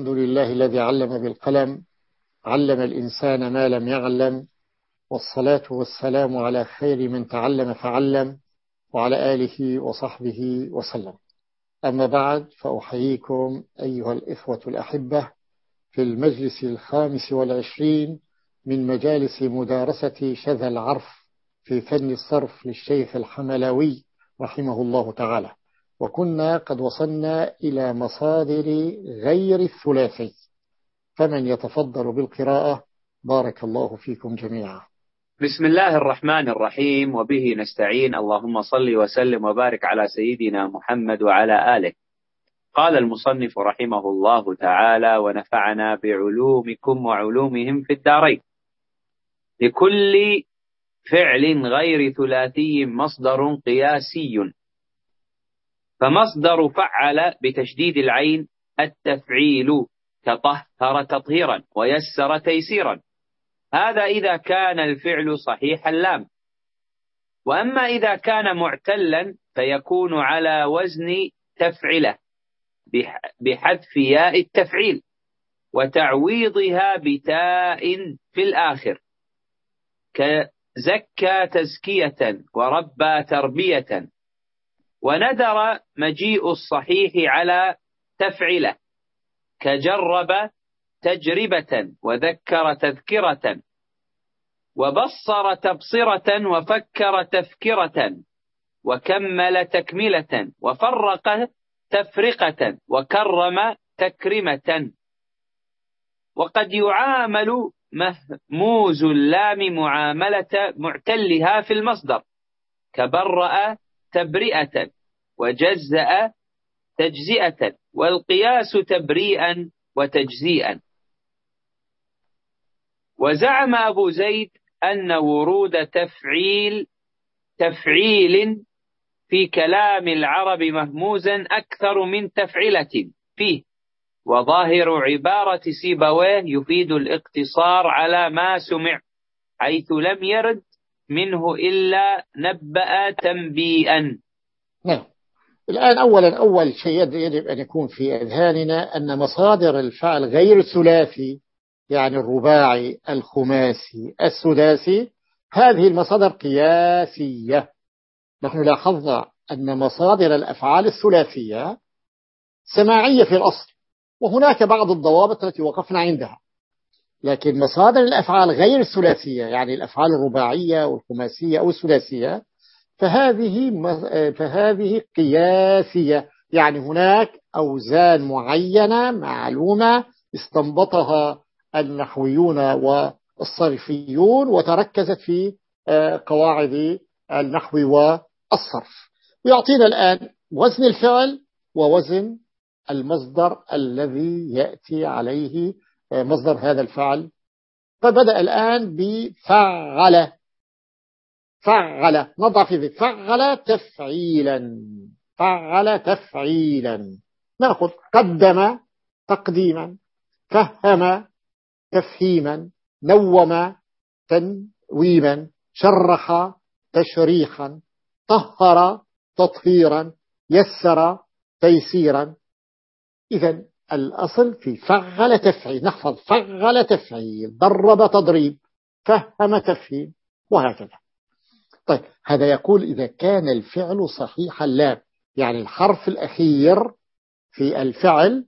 الحمد لله الذي علم بالقلم علم الإنسان ما لم يعلم والصلاة والسلام على خير من تعلم فعلم وعلى آله وصحبه وسلم. أما بعد فأحييكم أيها الإخوة الأحبة في المجلس الخامس والعشرين من مجالس مدارسة شذا العرف في فن الصرف للشيخ الحملاوي رحمه الله تعالى. وكنا قد وصلنا إلى مصادر غير الثلاثي. فمن يتفضل بالقراءة بارك الله فيكم جميعا. بسم الله الرحمن الرحيم وبه نستعين. اللهم صل وسلم وبارك على سيدنا محمد وعلى آله. قال المصنف رحمه الله تعالى ونفعنا بعلومكم وعلومهم في الدارين. لكل فعل غير ثلاثي مصدر قياسي. فمصدر فعل بتشديد العين التفعيل كطهر تطهيرا ويسر تيسيرا. هذا إذا كان الفعل صحيح اللام. وأما إذا كان معتلا فيكون على وزن تفعله بحذف ياء التفعيل وتعويضها بتاء في الآخر. كزكى تزكية وربى تربية. وندر مجيء الصحيح على تفعله كجرب تجربة وذكر تذكرة وبصر تبصرة وفكر تفكرة وكمل تكملة وفرق تفرقة وكرم تكرمة. وقد يعامل مهموز اللام معاملة معتلها في المصدر كبرأ تبرئة وجزأ تجزئة والقياس تبريئا وتجزيئا. وزعم أبو زيد أن ورود تفعيل تفعيل في كلام العرب مهموزا أكثر من تفعلة فيه وظاهر عبارة سيبويه يفيد الاقتصار على ما سمع حيث لم يرد منه إلا نبأ تنبيئا. نعم. الآن أولا أول شيء يجب أن يكون في أذهاننا أن مصادر الفعل غير الثلاثي يعني الرباعي الخماسي السداسي هذه المصادر قياسية. نحن لاحظنا أن مصادر الأفعال الثلاثية سماعية في الأصل وهناك بعض الضوابط التي وقفنا عندها. لكن مصادر الأفعال غير الثلاثية يعني الأفعال الرباعية والخماسية أو الثلاثية فهذه فهذه قياسية. يعني هناك أوزان معينة معلومة استنبطها النحويون والصرفيون وتركزت في آه، قواعد النحو والصرف. ويعطينا الآن وزن الفعل ووزن المصدر الذي يأتي عليه مصدر هذا الفعل. فبدأ الآن بفعل فعل نضع في ذلك فعل تفعيلا. فعل تفعيلا. نأخذ قدم تقديما. فهم تفهيما. نوم تنويما. شرح تشريحا. طهر تطهيرا. يسر تيسيرا. إذا الأصل في فعل تفعيل نحفظ فعل تفعيل ضرب تضريب فهم تفهيم وهكذا. طيب هذا يقول إذا كان الفعل صحيح اللام يعني الحرف الأخير في الفعل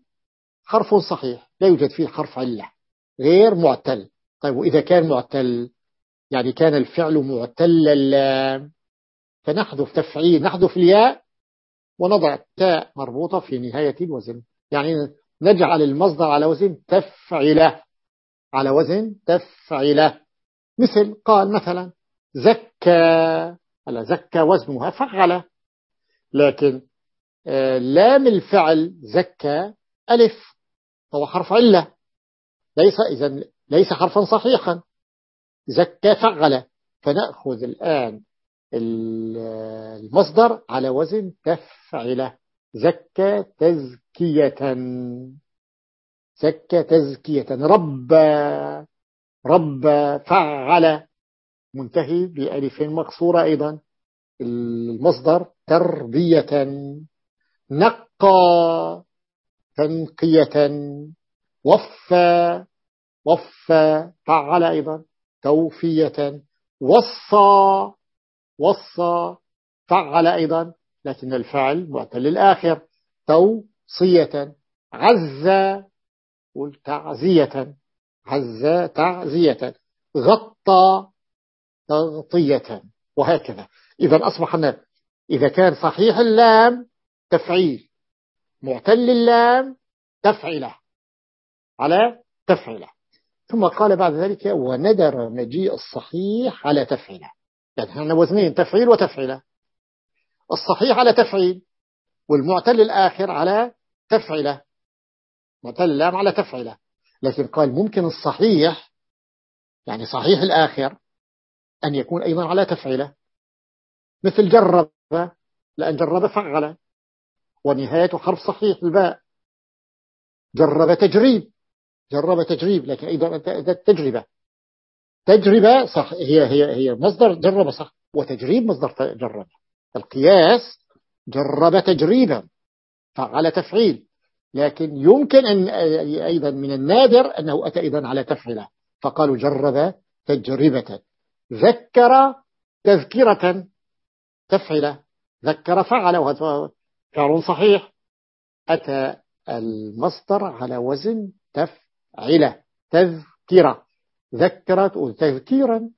حرف صحيح لا يوجد فيه حرف علة غير معتل. طيب وإذا كان معتل يعني كان الفعل معتل اللام فنحذف تفعيل نحذف الياء ونضع تاء مربوطة في نهاية الوزن. يعني نجعل المصدر على وزن تفعله على وزن تفعله مثل قال مثلا زكى على زكى وزنها فعل. لكن آه، لام الفعل زكى ألف. هو حرف علة. ليس إذا ليس حرفا صحيحا. زكى فعل. فنأخذ الآن المصدر على وزن تفعله زكى تزكية. زكى تزكية. ربى ربى فعل. منتهي بألف مقصورة أيضا. المصدر تربية. نقى تنقية. وفى وفى فعل أيضا. توفية. وصى وصى فعل أيضا. لكن الفعل معتل الآخر توصية. عز قل تعزية. عز تعزية. غطى. تغطية. وهكذا. إذا أصبح إذا كان صحيح اللام تفعيل. معتل اللام تفعله على تفعله ثم قال بعد ذلك وندر مجيء الصحيح على تفعله يعني هنا وزنين تفعيل وتفعله الصحيح على تفعيل والمعتل الآخر على تفعلة. معتل اللام على تفعلة. لكن قال ممكن الصحيح يعني صحيح الآخر أن يكون أيضا على تفعلة. مثل جرب لأن جرب فعل ونهاية حرف صحيح الباء. جرب تجريب جرب تجريب لكن أيضا تجربة. تجربة صح هي هي هي مصدر جرب صح وتجريب مصدر جرب. القياس جرب تجريبا فعل تفعيل. لكن يمكن أن أيضا من النادر أنه أتى أيضا على تفعيله فقالوا جرب تجربة. ذكر تذكرة تفعل ذكر فعل وهذا فعل صحيح. أتى المصدر على وزن تفعل تذكرة. ذكرت تذكيرا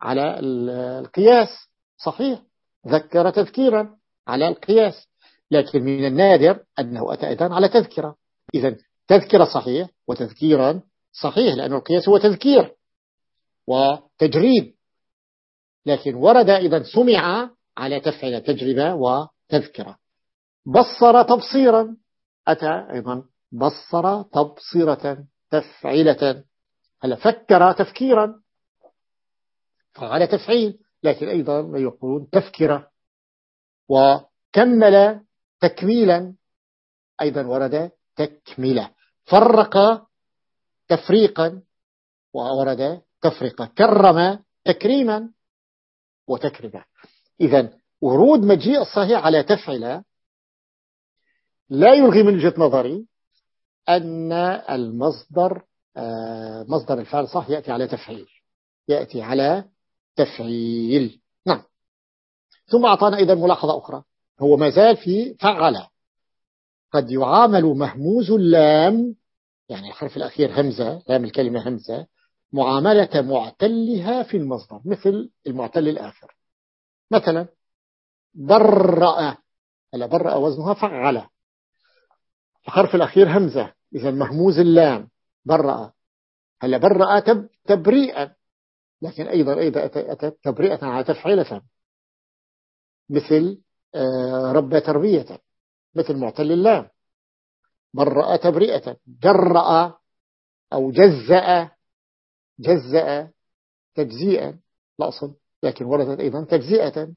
على القياس صحيح. ذكر تذكيرا على القياس لكن من النادر أنه أتى أيضا على تذكرة. إذا تذكرة صحيح وتذكيرا صحيح لأن القياس هو تذكير وتجريب. لكن ورد إذا سمع على تفعيل تجربة وتذكرة. بصر تبصيرا أتى أيضا بصر تبصرة تفعيلة. هل فكر تفكيرا؟ فعل تفعيل. لكن أيضا يقولون تفكرة وكمل تكميلا أيضا ورد تكملة فرق تفريقا وورد تفرقة كرم تكريما وتكرمة إذا ورود مجيء الصحيح على تفعل لا يلغي من وجهة نظري أن المصدر آه، مصدر الفعل صح يأتي على تفعيل. يأتي على تفعيل. نعم. ثم أعطانا إذا ملاحظة أخرى. هو ما زال في فعل. قد يعامل مهموز اللام يعني الحرف الأخير همزة لام الكلمة همزة معاملة معتلها في المصدر مثل المعتل الآخر. مثلا برأ هلا برأ وزنها فعل. الحرف الأخير همزة إذا مهموز اللام برأ. هلا برأ تب تبريئا. لكن أيضا أيضا أتت تبرئة على تفعيلة. مثل آه، رب تربية. مثل معتل اللام برأ تبرئة جرأ أو جزأ جزأ تجزيئا. الأصل لكن وردت أيضا تجزئة.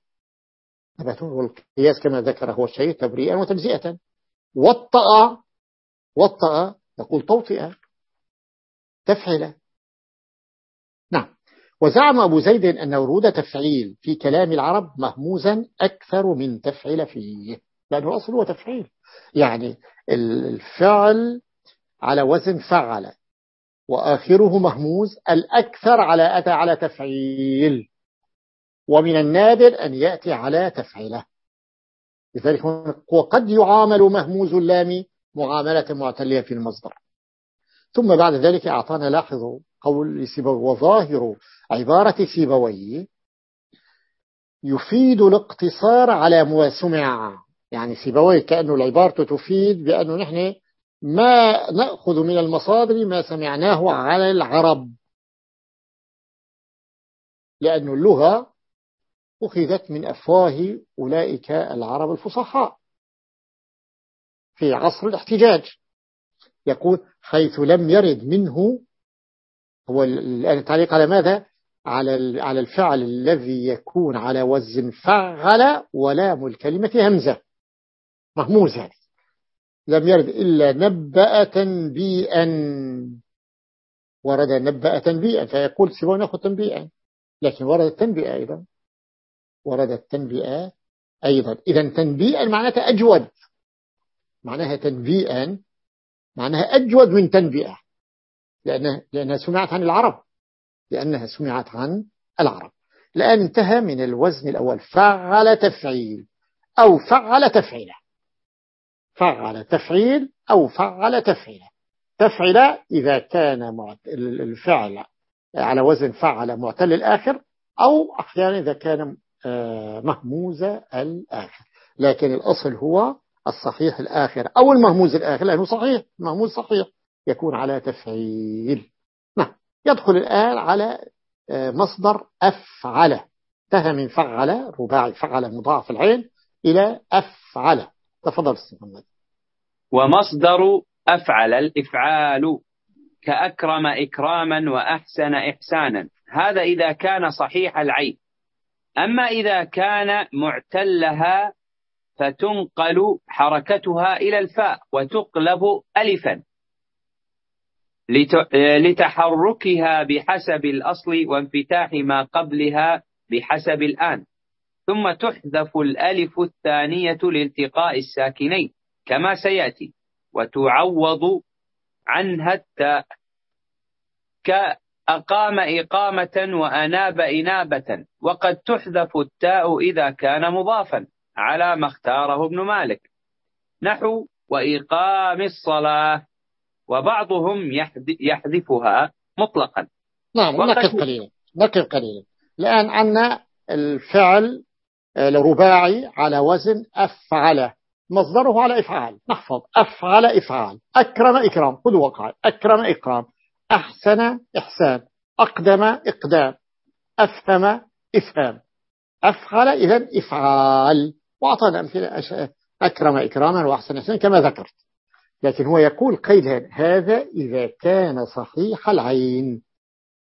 والقياس كما ذكر هو الشيء تبريئا وتجزئة. وطأ وطأ نقول توطئة. تفعل نعم وزعم أبو زيد أن ورود تفعيل في كلام العرب مهموزا أكثر من تفعل فيه لأنه أصل هو تفعيل. يعني الفعل على وزن فعل وآخره مهموز الأكثر على أتى على تفعيل. ومن النادر أن يأتي على تفعيله. لذلك وقد يعامل مهموز اللام معاملة معتلية في المصدر. ثم بعد ذلك أعطانا لاحظوا قول سيبوي وظاهر عبارة سيبوي يفيد الاقتصار على ما سمع يعني سيبوي كأنه العبارة تفيد بأنه نحن ما نأخذ من المصادر ما سمعناه على العرب. لأن اللغة أخذت من أفواه أولئك العرب الفصحاء في عصر الاحتجاج. يقول حيث لم يرد منه هو التعليق على ماذا؟ على على الفعل الذي يكون على وزن فعل ولام الكلمة همزة. مهموز هذه لم يرد إلا نبأ تنبيئا ورد نبأ تنبيئا فيقول سوى نأخذ تنبيئا. لكن ورد التنبئة أيضا. ورد التنبئة أيضا. إذا تنبيئا معناتها أجود. معناها تنبيئا. معناها أجود من تنبئة لأنها, لأنها سمعت عن العرب. لأنها سمعت عن العرب. الآن انتهى من الوزن الأول. فعل تفعيل. أو فعل تفعيل. فعل تفعيل أو فعل تفعيل. تفعل إذا كان الفعل على وزن فعل معتل الآخر أو أحيانا إذا كان آه، مهموز الآخر. لكن الأصل هو الصحيح الآخر أو المهموز الآخر. لأنه صحيح. المهموز صحيح. يكون على تفعيل. نعم يدخل الآن على آه، مصدر أفعل. انتهى من فعل رباعي فعل مضاعف العين إلى أفعل. تفضل أستاذ محمد. ومصدر أفعل الإفعال. كأكرم إكراما وأحسن إحسانا. هذا إذا كان صحيح العين. أما إذا كان معتلها فتنقل حركتها إلى الفاء وتقلب ألفا. لتحركها بحسب الأصل وانفتاح ما قبلها بحسب الآن. ثم تحذف الألف الثانية لالتقاء الساكنين كما سيأتي وتعوض عنها التاء كأقام إقامة وأناب إنابة وقد تحذف التاء إذا كان مضافا على ما اختاره ابن مالك. نحو وإقام الصلاة. وبعضهم يحذفها مطلقا. نعم نقف قليلا نقف قليلا. الآن عندنا الفعل الرباعي على وزن أفعل مصدره على إفعال. نحفظ. أفعل إفعال. أكرم إكرام. خذ وقع أكرم إكرام. أحسن إحسان. أقدم إقدام. أفهم إفهام أفعل إذن إفعال. وأعطانا أمثلة أكرم إكراما وأحسن إحسان كما ذكرت. لكن هو يقول قيد هذا إذا كان صحيح العين.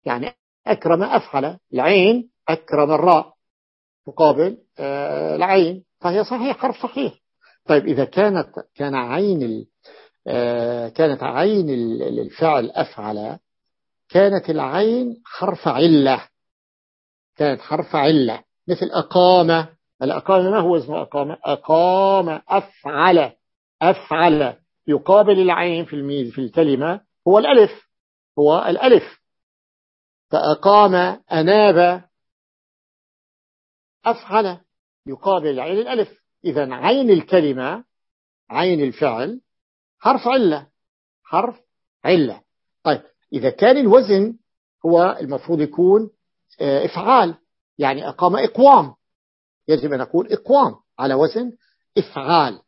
يعني أكرم أفعل العين أكرم الراء مقابل آه، العين. فهي صحيح حرف صحيح. طيب إذا كانت كان عين آه، كانت عين الفعل أفعل كانت العين حرف علة. كانت حرف علة. مثل أقام. الأقام ما هو اسمه أقام؟ أقام أفعل. أفعل. يقابل العين في الميز في الكلمة هو الألف هو الألف. فأقام أناب أفعل يقابل العين الألف. إذا عين الكلمة عين الفعل حرف علة حرف علة. طيب إذا كان الوزن هو المفروض يكون آه، إفعال يعني أقام إقوام. يجب أن نقول إقوام على وزن إفعال.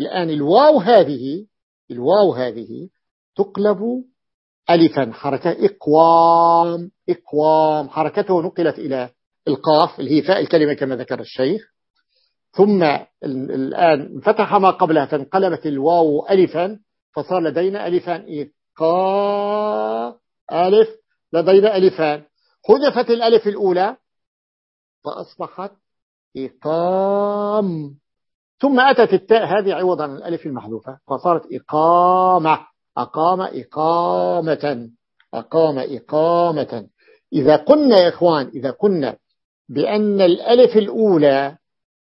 الآن الواو هذه الواو هذه تقلب ألفا حركة إقوام إقوام حركته نقلت إلى القاف اللي هي فاء الكلمة كما ذكر الشيخ. ثم الآن فتح ما قبلها فانقلبت الواو ألفا فصار لدينا ألفان إقا ألف لدينا ألفان. حذفت الألف الأولى فأصبحت إقام. ثم أتت التاء هذه عوضا عن الألف المحذوفة فصارت إقامة أقام إقامة أقام إقامة. إذا قلنا يا إخوان إذا قلنا بأن الألف الأولى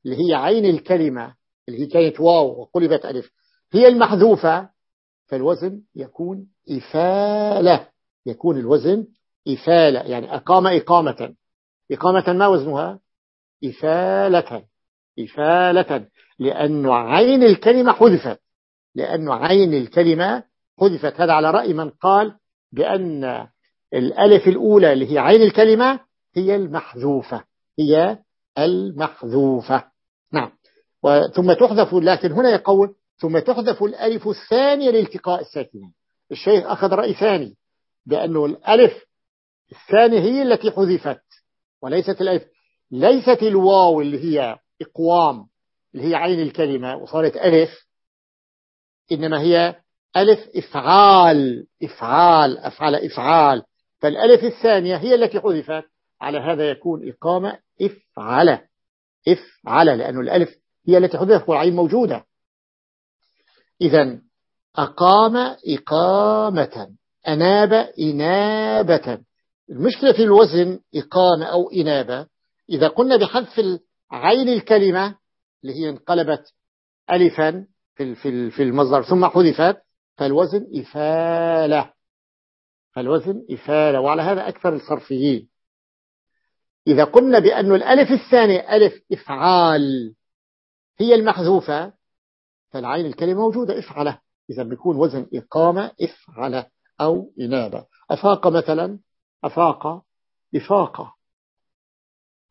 اللي هي عين الكلمة اللي هي كانت واو وقلبت ألف هي المحذوفة فالوزن يكون إفالة يكون الوزن إفالة يعني أقام إقامة. إقامة ما وزنها؟ إفالة. إفالة لأن عين الكلمة حذفت لأن عين الكلمة حذفت. هذا على رأي من قال بأن الألف الأولى اللي هي عين الكلمة هي المحذوفة هي المحذوفة. نعم. ثم تحذف لكن هنا يقول ثم تحذف الألف الثانية لالتقاء الساكنين الشيخ أخذ رأي ثاني بأنه الألف الثانية هي التي حذفت وليست الألف ليست الواو اللي هي إقوام اللي هي عين الكلمة وصارت ألف إنما هي ألف إفعال إفعال أفعل إفعال. فالألف الثانية هي التي حذفت. على هذا يكون إقامة إفعل إفعل لأن الألف هي التي حذفت والعين موجودة. إذا أقام إقامة أناب إنابة. المشكلة في الوزن إقامة أو إنابة. إذا قلنا بحذف عين الكلمة اللي هي انقلبت ألفا في في في المصدر ثم حذفت فالوزن إفالة. فالوزن إفالة وعلى هذا أكثر الصرفيين. إذا قلنا بأن الألف الثانية ألف إفعال هي المحذوفة فالعين الكلمة موجودة إفعلة. إذا بيكون وزن إقامة إفعلة أو إنابة. أفاق مثلا أفاق إفاقة.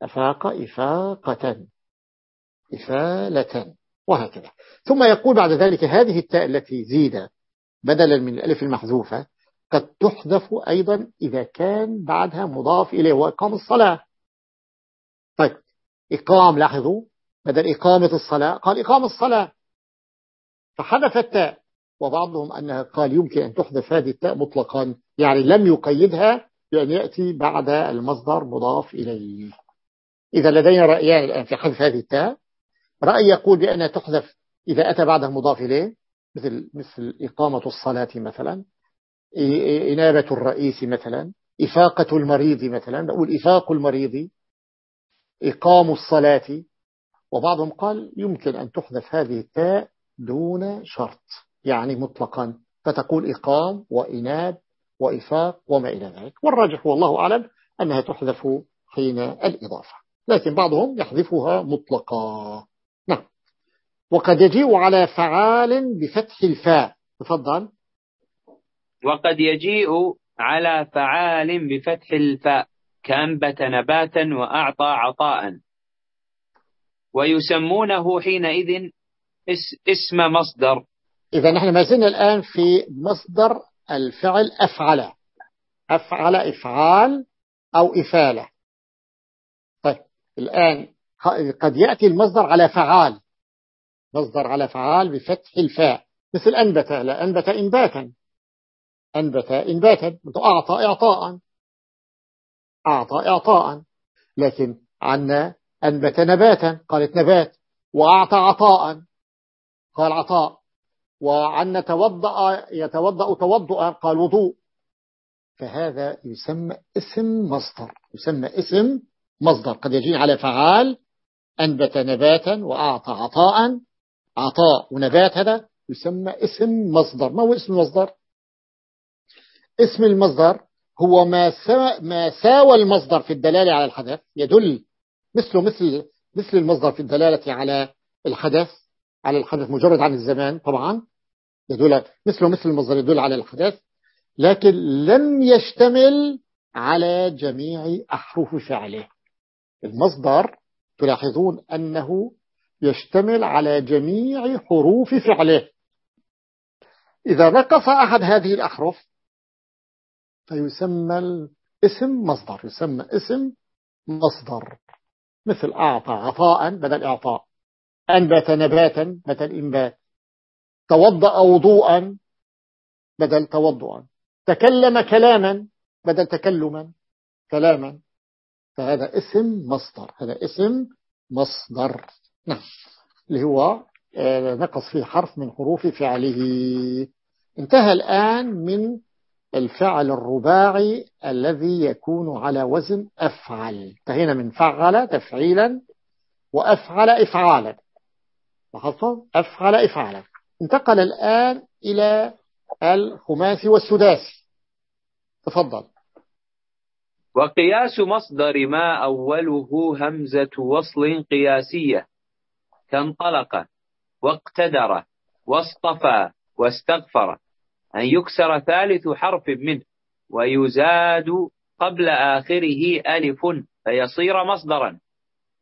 أفاق إفاقة إفالة وهكذا. ثم يقول بعد ذلك هذه التاء التي زيد بدلا من الألف المحذوفة قد تحذف أيضا إذا كان بعدها مضاف إليه وإقام الصلاة. طيب إقام لاحظوا بدل إقامة الصلاة قال إقام الصلاة. فحذف التاء وبعضهم أنها قال يمكن أن تحذف هذه التاء مطلقا يعني لم يقيدها بأن يأتي بعد المصدر مضاف إليه. إذا لدينا رأيان الآن في حذف هذه التاء رأي يقول بأنها تحذف إذا أتى بعدها مضاف إليه مثل مثل إقامة الصلاة مثلا إنابة الرئيس مثلا إفاقة المريض مثلا نقول إفاق المريض إقام الصلاة وبعضهم قال يمكن أن تحذف هذه التاء دون شرط يعني مطلقا فتقول إقام وإناب وإفاق وما إلى ذلك والراجح والله أعلم أنها تحذف حين الإضافة. لكن بعضهم يحذفها مطلقا. نعم. وقد يجيء على فعال بفتح الفاء. تفضل. وقد يجيء على فعال بفتح الفاء. كأنبت نباتا وأعطى عطاء. ويسمونه حينئذ اسم مصدر. إذا نحن ما زلنا الآن في مصدر الفعل أفعل. أفعل إفعال أو إفالة. الآن قد يأتي المصدر على فعال. مصدر على فعال بفتح الفاء. مثل أنبت لا أنبت إنباتا. أنبت إنباتا. أعطى إعطاء. أعطى إعطاء. لكن عنا أنبت نباتا. قالت نبات. وأعطى عطاء. قال عطاء. وعن توضأ يتوضأ توضؤا قال وضوء. فهذا يسمى اسم مصدر. يسمى اسم مصدر قد يجي على فعال أنبت نباتا وأعطى عطاء. عطاء ونبات هذا يسمى اسم مصدر. ما هو اسم المصدر؟ اسم المصدر هو ما ساوى, ما ساوى المصدر في الدلالة على الحدث. يدل مثله مثل مثل المصدر في الدلالة على الحدث على الحدث مجرد عن الزمان طبعا. يدل مثله مثل المصدر يدل على الحدث لكن لم يشتمل على جميع أحرف فعله. المصدر تلاحظون أنه يشتمل على جميع حروف فعله. إذا نقص أحد هذه الأحرف فيسمى الاسم مصدر يسمى اسم مصدر. مثل أعطى عطاء بدل إعطاء. أنبت نباتا بدل إنبات. توضأ وضوءا بدل توضؤا. تكلم كلاما بدل تكلما كلاما. فهذا اسم مصدر هذا اسم مصدر. نعم. اللي هو آه، نقص فيه حرف من حروف فعله. انتهى الآن من الفعل الرباعي الذي يكون على وزن أفعل. انتهينا من فعل تفعيلا وأفعل إفعالا. لاحظتم؟ أفعل إفعالا. انتقل الآن إلى الخماسي والسداسي. تفضل. وقياس مصدر ما أوله همزة وصل قياسية. كانطلق واقتدر واصطفى واستغفر. أن يكسر ثالث حرف منه ويزاد قبل آخره ألف فيصير مصدرا.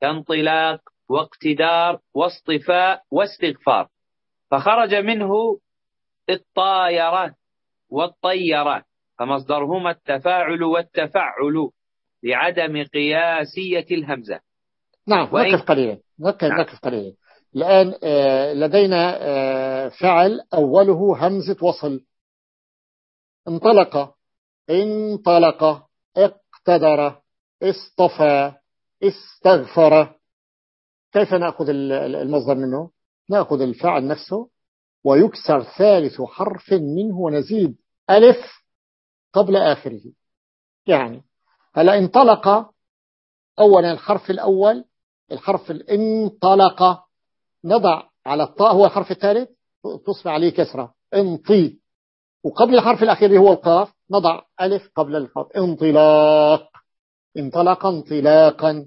كانطلاق واقتدار واصطفاء واستغفار. فخرج منه الطايرة والطيرة. فمصدرهما التفاعل والتفعل لعدم قياسية الهمزة. نعم نقف قليلا نقف, نعم. نقف قليلا. الآن آه، لدينا آه، فعل أوله همزة وصل. انطلق انطلق اقتدر اصطفى استغفر. كيف نأخذ المصدر منه؟ نأخذ الفعل نفسه ويكسر ثالث حرف منه ونزيد ألف. قبل آخره. يعني هلا انطلق أولا الحرف الأول الحرف الانطلق. نضع على الطاء هو الحرف الثالث تصبح عليه كسرة. انطي. وقبل الحرف الأخير هو القاف. نضع ألف قبل القاف انطلاق. انطلق انطلاقا.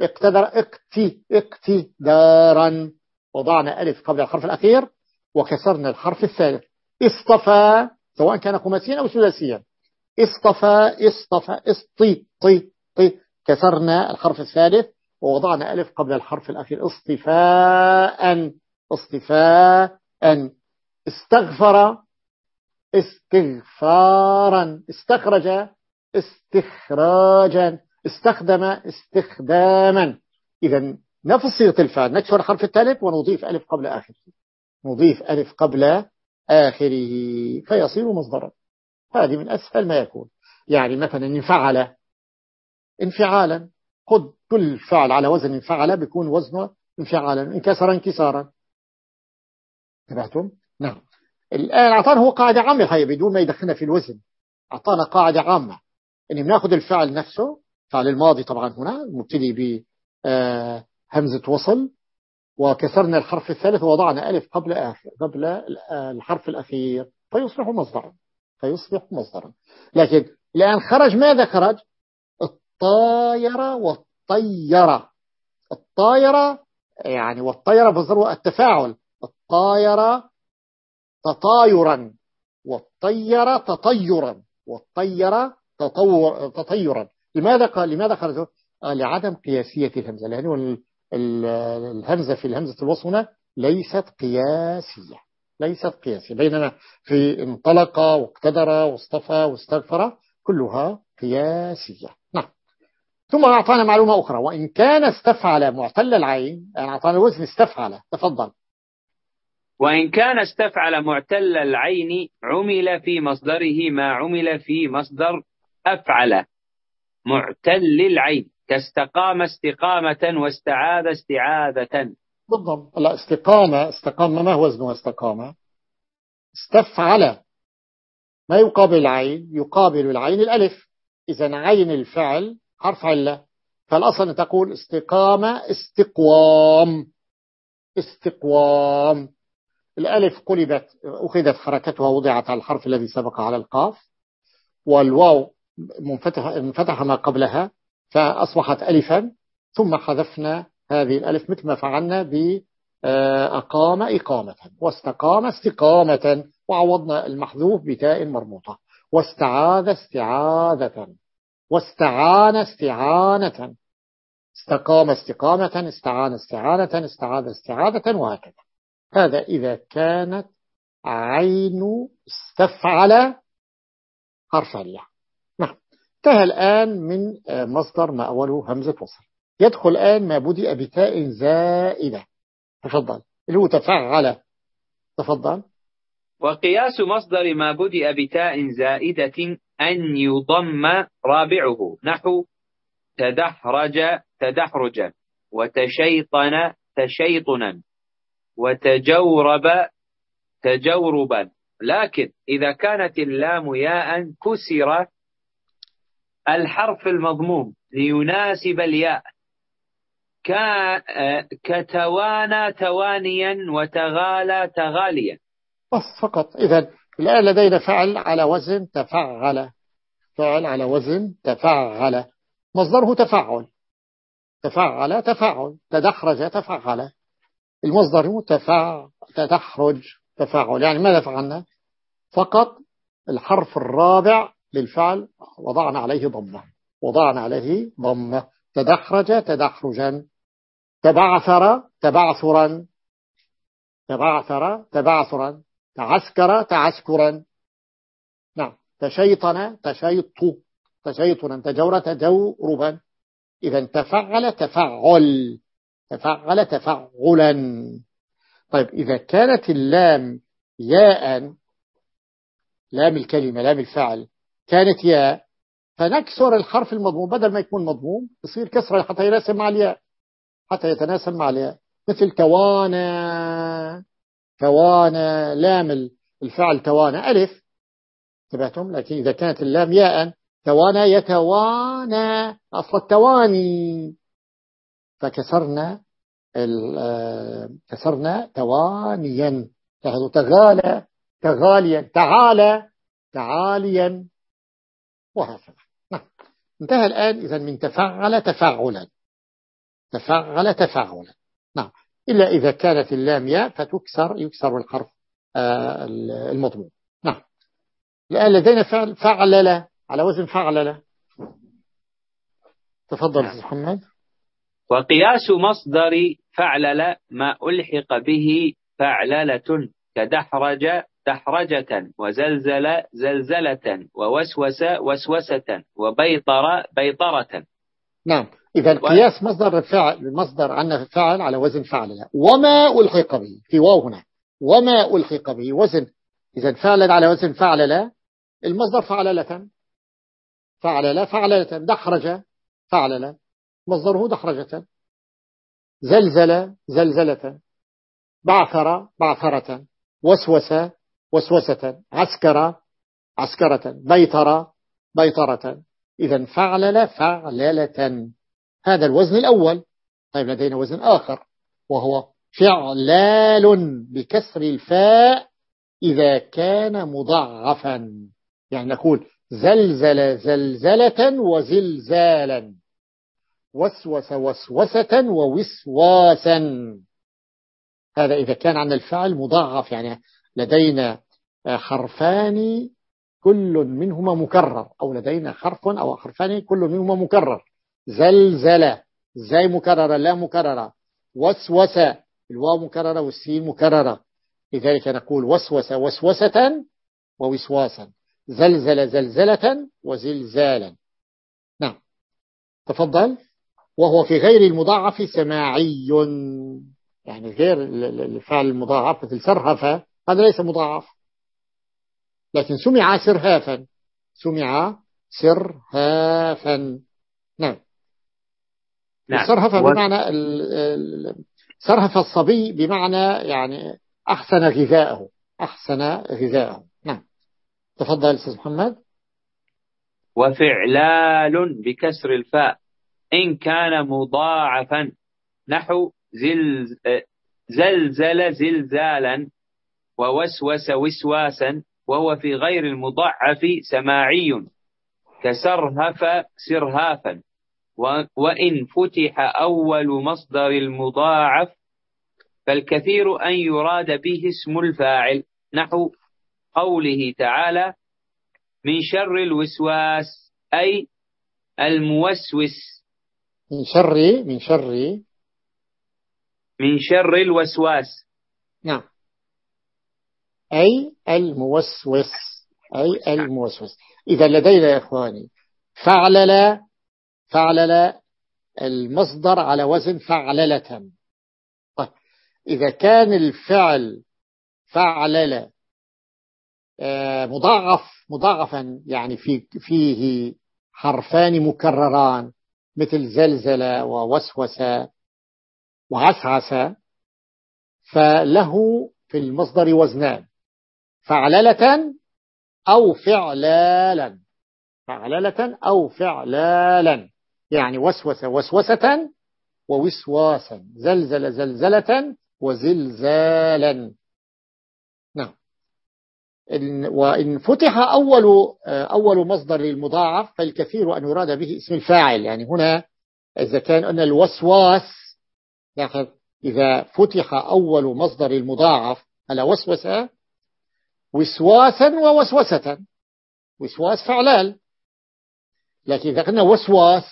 اقتدر. اقتي. اقتي دارا وضعنا ألف قبل الحرف الأخير وكسرنا الحرف الثالث. اصطفى سواء كان خماسيا أو ثلاثيا. اصطفى اصطفى اصطي طي طي. كسرنا الحرف الثالث ووضعنا ألف قبل الحرف الأخير. اصطفاء اصطفاء. استغفر استغفارا. استخرج استخراجا. استخدم استخداما. إذا نفس صيغة الفعل نكسر الحرف الثالث ونضيف ألف قبل آخره. نضيف ألف قبل آخره. فيصير مصدرا. هذه من أسهل ما يكون. يعني مثلا انفعل انفعالا خذ كل فعل على وزن انفعل بيكون وزنه انفعالا انكسر انكسارا تبعتم نعم. الآن أعطانا هو قاعدة عامة. الحقيقة بدون ما يدخلنا في الوزن أعطانا قاعدة عامة. إن بناخذ الفعل نفسه فعل الماضي طبعا هنا مبتدي بهمزة آه، وصل وكسرنا الحرف الثالث ووضعنا ألف قبل قبل الحرف الأخير فيصبح مصدرا فيصبح مصدرا. لكن الآن خرج ماذا خرج؟ الطايرة والطيرة. الطايرة يعني والطيرة بصدر التفاعل. الطايرة تطايرا والطيرة تطيرا والطيرة تطور تطيرا. لماذا قال لماذا خرج؟ لعدم قياسية الهمزة. لأنه الهمزة في الهمزة الوصف هنا ليست قياسية. ليست قياسية بينما في انطلق واقتدر واصطفى واستغفر كلها قياسية. نعم. ثم أعطانا معلومة أخرى. وإن كان استفعل معتل العين يعني أعطانا الوزن استفعل. تفضل. وإن كان استفعل معتل العين عمل في مصدره ما عمل في مصدر أفعل. معتل العين. كاستقام استقامة واستعاذ استعاذة. بالضبط. لا استقامة استقامة ما هو وزنها استقامة استفعل ما يقابل العين يقابل العين الألف. إذا عين الفعل حرف علة فالأصل تقول استقامة استقوام. استقوام. الألف قلبت أخذت حركتها وضعت على الحرف الذي سبق على القاف. والواو منفتح, انفتح ما قبلها فأصبحت ألفا. ثم حذفنا هذه الألف مثل ما فعلنا بأقام إقامة. واستقام استقامة. وعوضنا المحذوف بتاء مربوطة. واستعاذ استعاذة. واستعان استعانة. استقام استقامة. استعان استعانة. استعاذ استعاذة. وهكذا. هذا إذا كانت عين استفعل حرف نعم. انتهى الآن من مصدر ما أوله همزة وصل. يدخل الآن ما بدأ بتاء زائدة. تفضل. اللي هو تفعل تفضل. وقياس مصدر ما بدأ بتاء زائدة أن يضم رابعه. نحو تدحرج تدحرجا وتشيطن تشيطنا وتجورب تجوربا لكن إذا كانت اللام ياء كسر الحرف المضموم ليناسب الياء. كتوانى توانيا وتغالى تغاليا. بس فقط. إذا الآن لدينا فعل على وزن تفعل. فعل على وزن تفعل. مصدره تفعل تفعل تفعل تدحرج تفعل المصدر تفع تدحرج تفعل يعني ماذا فعلنا؟ فقط الحرف الرابع للفعل وضعنا عليه ضمة. وضعنا عليه ضمة. تدحرج تدحرجا تبعثر تبعثرا تبعثر تبعثرا تعسكر تعسكرا. نعم تشيطن تشيط تشيطنا تجور تجوربا. إذا تفعل تفعل تفعل تفعلا. طيب إذا كانت اللام ياء لام الكلمة لام الفعل كانت ياء فنكسر الحرف المضموم. بدل ما يكون مضموم يصير كسرة حتى يناسب مع الياء. حتى يتناسب مع الياء. مثل توانا. توانا. لام الفعل توانا. ألف. تبعتم لكن إذا كانت اللام ياء توانا يتوانا. أصل التواني. فكسرنا آه، كسرنا توانيا. تغالى. تغاليا. تعالى. تعاليا. وهكذا. نعم. انتهى الآن إذا من تفعل تفعلا تفعل تفعلا نعم. إلا إذا كانت اللام ياء فتكسر يكسر الحرف آه، المضمون. نعم. الآن لدينا فعل فعلل على وزن فعلل تفضل نعم. محمد. وقياس مصدر فعلل ما ألحق به فعللة كدحرج دحرجة وزلزل زلزلة ووسوس وسوسة وبيطر بيطرة. نعم. إذا قياس مصدر الفعل مصدر عن فعل على وزن فعل وما ألحق به؟ في واو هنا. وما ألحق به؟ وزن. إذا فعل على وزن فعل المصدر فعللة فعلل فعللة دحرج. فعلل مصدره دحرجة. زلزل. زلزلة. بعثر. بعثرة. وسوس. وسوسة عسكر عسكرة بيطر بيطرة. إذا فعلل فعللة. هذا الوزن الأول. طيب لدينا وزن آخر وهو فعلال بكسر الفاء إذا كان مضعفا يعني نقول زلزل زلزلة وزلزالا. وسوس وسوسة ووسواسا. هذا إذا كان عن الفعل مضاعف يعني لدينا حرفان كل منهما مكرر أو لدينا حرف أو حرفان كل منهما مكرر. زلزل زي مكررة لا مكررة. وسوس الواو مكررة والسين مكررة. لذلك نقول وسوس وسوسة ووسواسا. زلزل زلزلة وزلزالا. نعم. تفضل. وهو في غير المضاعف سماعي. يعني غير الفعل المضاعف مثل سرهف هذا ليس مضاعف. لكن سمع سرهافا. سمع سرهافا. نعم. نعم. سرهف بمعنى سرهف الصبي بمعنى يعني أحسن غذاءه. أحسن غذاءه. نعم. تفضل أستاذ محمد. وفعلال بكسر الفاء. إن كان مضاعفا. نحو زلزل زلزالا. ووسوس وسواسا وهو في غير المضعف سماعي. كسرهف سرهافا. وإن فتح أول مصدر المضاعف فالكثير أن يراد به اسم الفاعل. نحو قوله تعالى من شر الوسواس أي الموسوس. من شر من شر. من شر الوسواس. نعم. أي الموسوس أي الموسوس. إذا لدينا يا إخواني فعلل فعلل المصدر على وزن فعللة. طيب إذا كان الفعل فعلل آه، مضاعف مضاعفا يعني في فيه حرفان مكرران مثل زلزل ووسوس وعسعس فله في المصدر وزنان. فعللة أو فعلالا. فعللة أو فعلالا. يعني وسوس وسوسة ووسواسا. زلزل زلزلة وزلزالا. نعم. وإن فتح أول أول مصدر للمضاعف فالكثير أن يراد به اسم الفاعل. يعني هنا إذا كان أن الوسواس إذا فتح أول مصدر المضاعف على وسوسة وسواسا ووسوسة. وسواس فعلال لكن إذا قلنا وسواس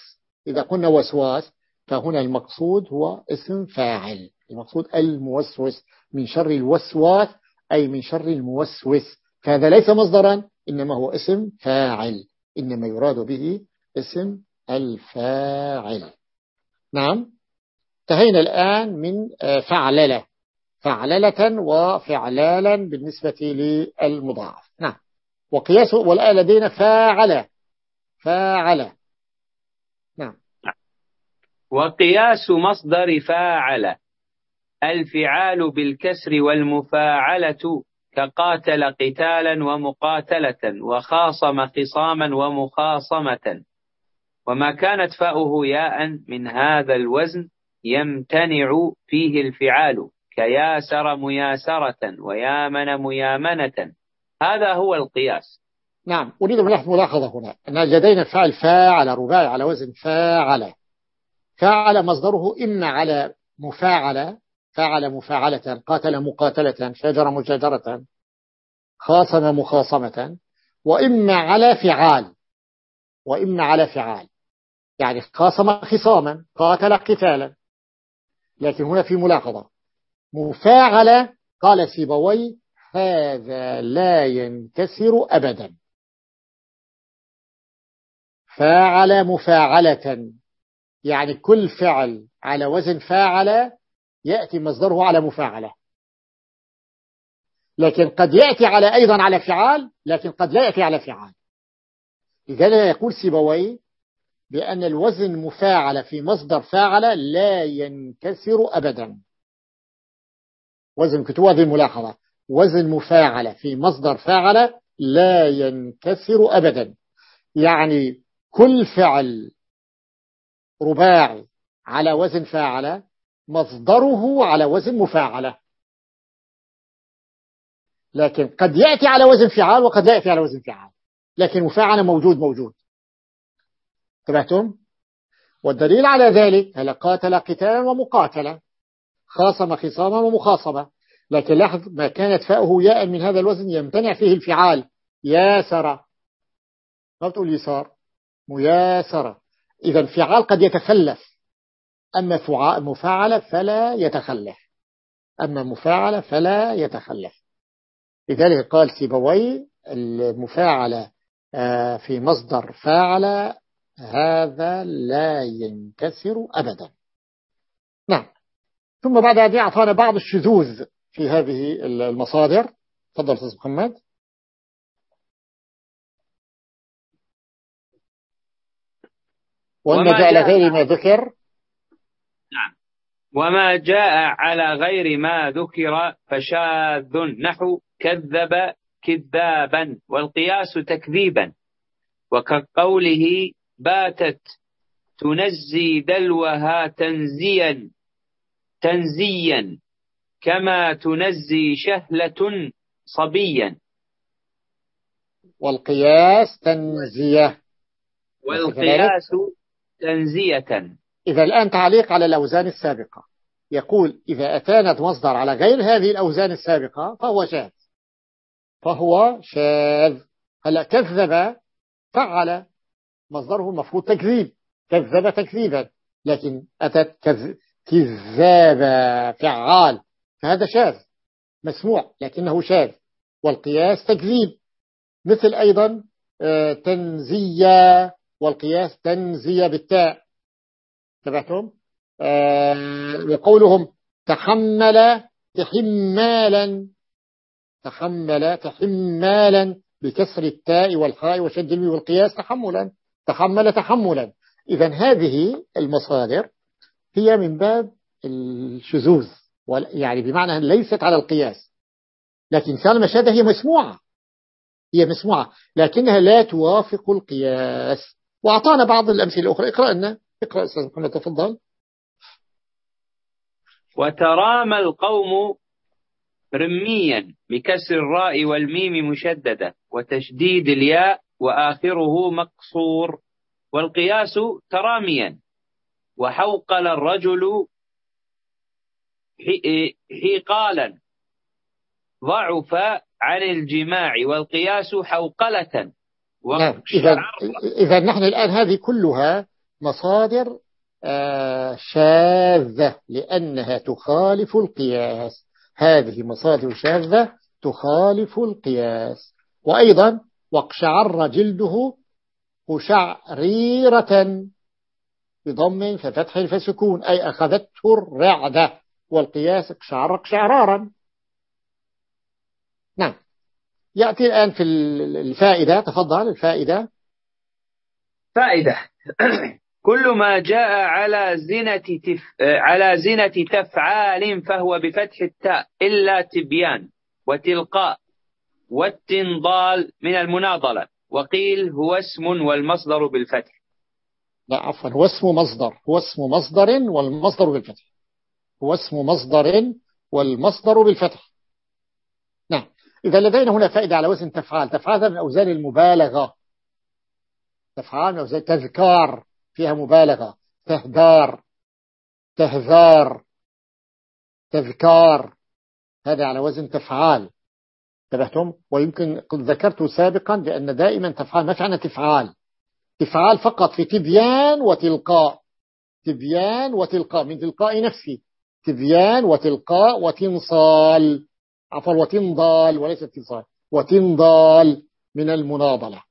إذا قلنا وسواس فهنا المقصود هو اسم فاعل. المقصود الموسوس من شر الوسواس أي من شر الموسوس. فهذا ليس مصدرا إنما هو اسم فاعل. إنما يراد به اسم الفاعل. نعم. انتهينا الآن من آه، فعللة. فعللة وفعلالا بالنسبة للمضاعف. نعم. وقياسه والآن لدينا فاعل. فاعل. نعم. وقياس مصدر فاعل. الفعال بالكسر والمفاعلة كقاتل قتالا ومقاتلة وخاصم خصاما ومخاصمة. وما كانت فاؤه ياء من هذا الوزن يمتنع فيه الفعال. كياسر مياسرة ويامن ميامنة. هذا هو القياس. نعم أريد ملاحظة هنا. أن لدينا فعل فاعل رباعي على وزن فاعل. فاعل مصدره إما على مفاعلة فاعل مفاعلة قاتل مقاتلة شجر مشاجرة خاصم مخاصمة. وإما على فعال. وإما على فعال. يعني خاصم خصاما قاتل قتالا. لكن هنا في ملاحظة. مفاعلة. قال سيبوي هذا لا ينكسر أبدا. فاعل مفاعلة. يعني كل فعل على وزن فاعل يأتي مصدره على مفاعلة. لكن قد يأتي على أيضا على فعال لكن قد لا يأتي على فعال. لذلك يقول سيبوي بأن الوزن مفاعل في مصدر فاعل لا ينكسر أبدا. وزن كتب هذه الملاحظة وزن مفاعل في مصدر فاعل لا ينكسر أبدا. يعني كل فعل رباعي على وزن فاعل مصدره على وزن مفاعلة. لكن قد يأتي على وزن فعال وقد لا يأتي على وزن فعال. لكن مفاعلة موجود موجود. انتبهتم؟ والدليل على ذلك هل قاتل قتالا ومقاتلة. خاصم خصاما ومخاصمة. لكن لاحظ ما كانت فاؤه ياء من هذا الوزن يمتنع فيه الفعال. ياسر. ما بتقول يسار؟ مياسرة إذا فعال قد يتخلف. أما مفاعلة فلا يتخلف. أما مفاعلة فلا يتخلف. لذلك قال سيبوي المفاعلة آه، في مصدر فاعل هذا لا ينكسر أبدا. ثم بعد هذه أعطانا بعض الشذوذ في هذه المصادر. تفضل أستاذ محمد. وأن جاء على غير ما ذكر. نعم. وما جاء على غير ما ذكر فشاذ نحو كذب كذابا والقياس تكذيبا. وكقوله باتت تنزي دلوها تنزيا. تنزيا كما تنزي شهلة صبيا. والقياس تنزية. والقياس تنزية. إذا الآن تعليق على الأوزان السابقة. يقول إذا أتانت مصدر على غير هذه الأوزان السابقة فهو شاذ. فهو شاذ. هلا كذب فعل. مصدره المفروض تكذيب. كذب تكذيبا. لكن أتت كذاب فعال فهذا شاذ مسموع لكنه شاذ. والقياس تكذيب مثل أيضا آه، تنزية والقياس تنزية بالتاء. تبعتم آه، وقولهم تحمل تحمالا تحمل تحمالا بكسر التاء والحاء وشد المي والقياس تحملا تحمل تحملا. إذا هذه المصادر هي من باب الشذوذ يعني بمعنى ليست على القياس. لكن كان مشاهدة هي مسموعة. هي مسموعة. لكنها لا توافق القياس. وأعطانا بعض الأمثلة الأخرى. اقرأ لنا. اقرأ أستاذ محمد تفضل. وترامى القوم رميا بكسر الراء والميم مشددة وتشديد الياء وآخره مقصور. والقياس تراميا. وحوقل الرجل حقالا ضعف عن الجماع والقياس حوقلة. نعم. إذا, إذا نحن الآن هذه كلها مصادر آه، شاذة لأنها تخالف القياس. هذه مصادر شاذة تخالف القياس. وأيضا واقشعر جلده قشعريرة. بضم ففتح فسكون أي أخذته الرعدة والقياس اقشعر اقشعرارا نعم. يأتي الآن في الفائدة تفضل الفائدة. فائدة. كل ما جاء على زنة تف... على زنة تفعال فهو بفتح التاء إلا تبيان وتلقاء والتنضال من المناضلة وقيل هو اسم والمصدر بالفتح. لا عفوا هو اسم مصدر هو اسم مصدر والمصدر بالفتح. هو اسم مصدر والمصدر بالفتح. نعم. إذا لدينا هنا فائدة على وزن تفعال. تفعال من أوزان المبالغة. تفعال من أوزان تذكار فيها مبالغة. تهدار تهذار تذكار. هذا على وزن تفعال. انتبهتم؟ ويمكن قد ذكرت سابقا بأن دائما تفعال ما فعنا تفعال. تفعال فقط في تبيان وتلقاء. تبيان وتلقاء من تلقاء نفسي. تبيان وتلقاء وتنصال. عفوا وتنضال وليس اتصال وتنضال من المناضلة.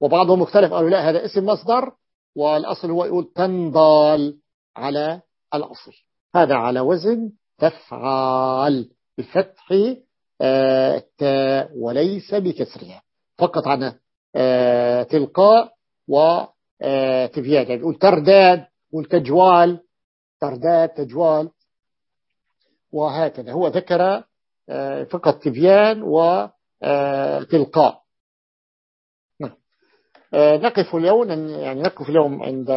وبعضهم مختلف قالوا لا هذا اسم مصدر والأصل هو يقول تنضال على الأصل. هذا على وزن تفعال بفتح آه، التاء وليس بكسرها. فقط عن آه، تلقاء وتبيان يعني يقول ترداد والتجوال ترداد تجوال وهكذا. هو ذكر آه، فقط تبيان وتلقاء نعم. نقف اليوم يعني نقف اليوم عند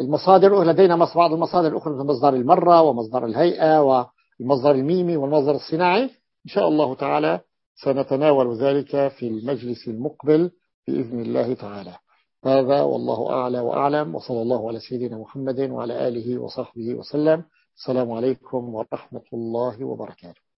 المصادر. لدينا بعض المصادر الأخرى مثل مصدر المرة ومصدر الهيئة والمصدر الميمي والمصدر الصناعي. إن شاء الله تعالى سنتناول ذلك في المجلس المقبل. بإذن الله تعالى. هذا والله أعلى وأعلم وصلى الله على سيدنا محمد وعلى آله وصحبه وسلم. السلام عليكم ورحمة الله وبركاته.